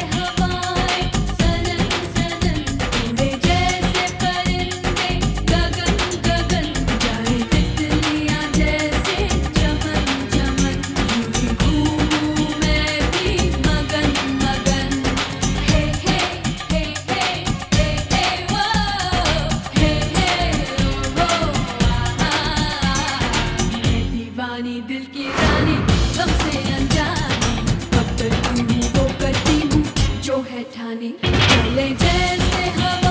I है ठाने चले जैसे हवा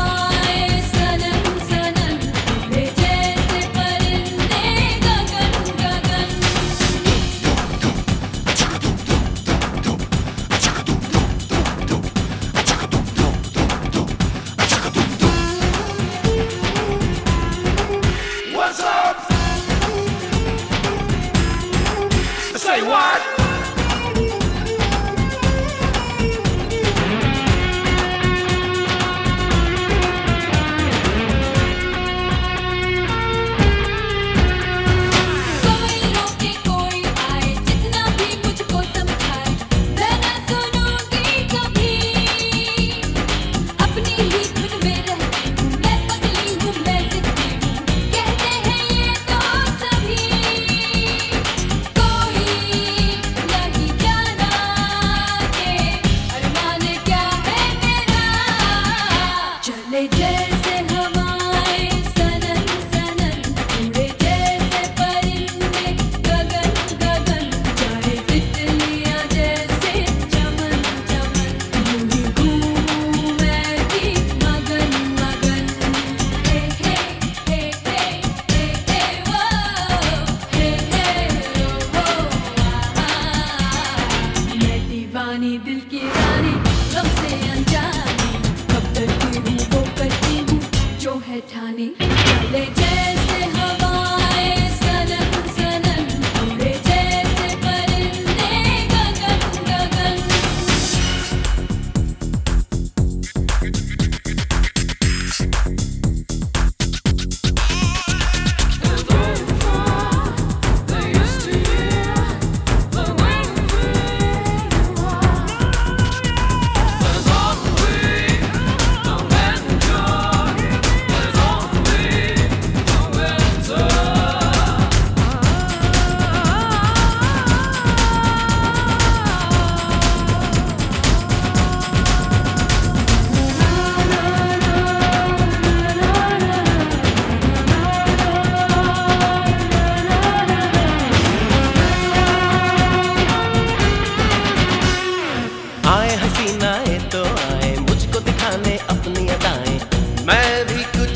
Hey Jane.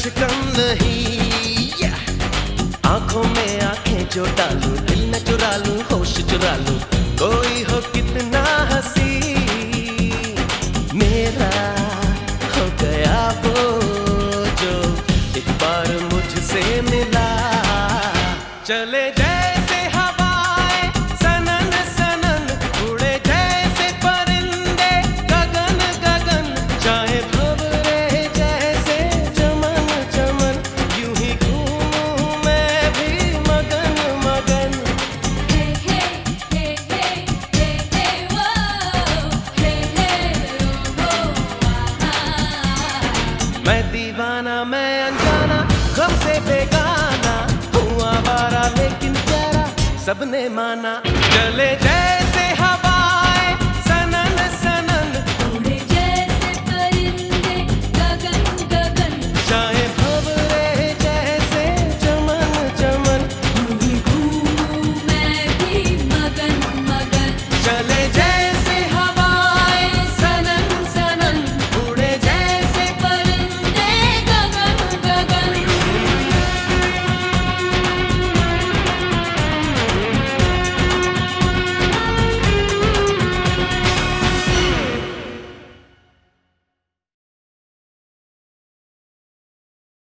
कम नहीं। आँखों में आँखें जो डालू, दिल न चुरा लू होश चुरा लू कोई हो कितना हसी। मेरा हो गया वो जो एक बार मुझसे मिला। चले जाए। सबने माना। चले जैसे